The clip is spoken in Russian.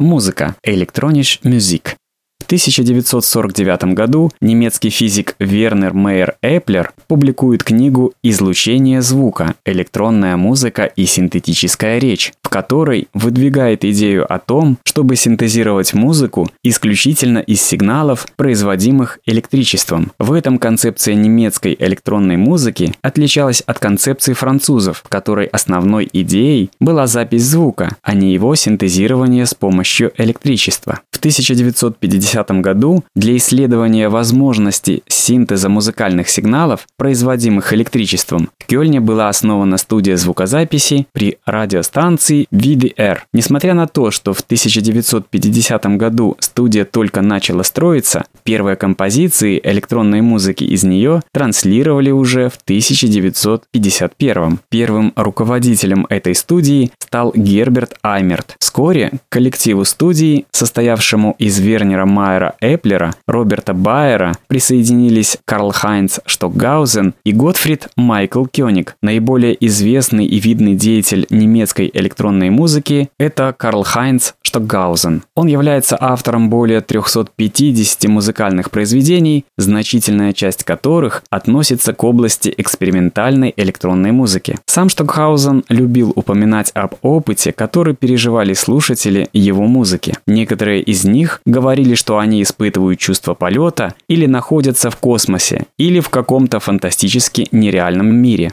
Музыка. Electronische Musik. В 1949 году немецкий физик Вернер Мейер Эплер публикует книгу «Излучение звука. Электронная музыка и синтетическая речь», в которой выдвигает идею о том, чтобы синтезировать музыку исключительно из сигналов, производимых электричеством. В этом концепция немецкой электронной музыки отличалась от концепции французов, в которой основной идеей была запись звука, а не его синтезирование с помощью электричества. В 1950 году для исследования возможности синтеза музыкальных сигналов, производимых электричеством, в Кёльне была основана студия звукозаписи при радиостанции VDR. Несмотря на то, что в 1950 году студия только начала строиться, первые композиции электронной музыки из нее транслировали уже в 1951. Первым руководителем этой студии стал Герберт Аймерт. Вскоре коллективу студии, состоявшему из Вернера Майера Эплера, Роберта Байера, присоединились Карл Хайнц Штокгаузен и Готфрид Майкл Кёник. Наиболее известный и видный деятель немецкой электронной музыки – это Карл Хайнц Штокгаузен. Он является автором более 350 музыкальных произведений, значительная часть которых относится к области экспериментальной электронной музыки. Сам Штокгаузен любил упоминать об опыте, который переживали слушатели его музыки. Некоторые из них говорили, что они испытывают чувство полета или находятся в космосе, или в каком-то фантастически нереальном мире.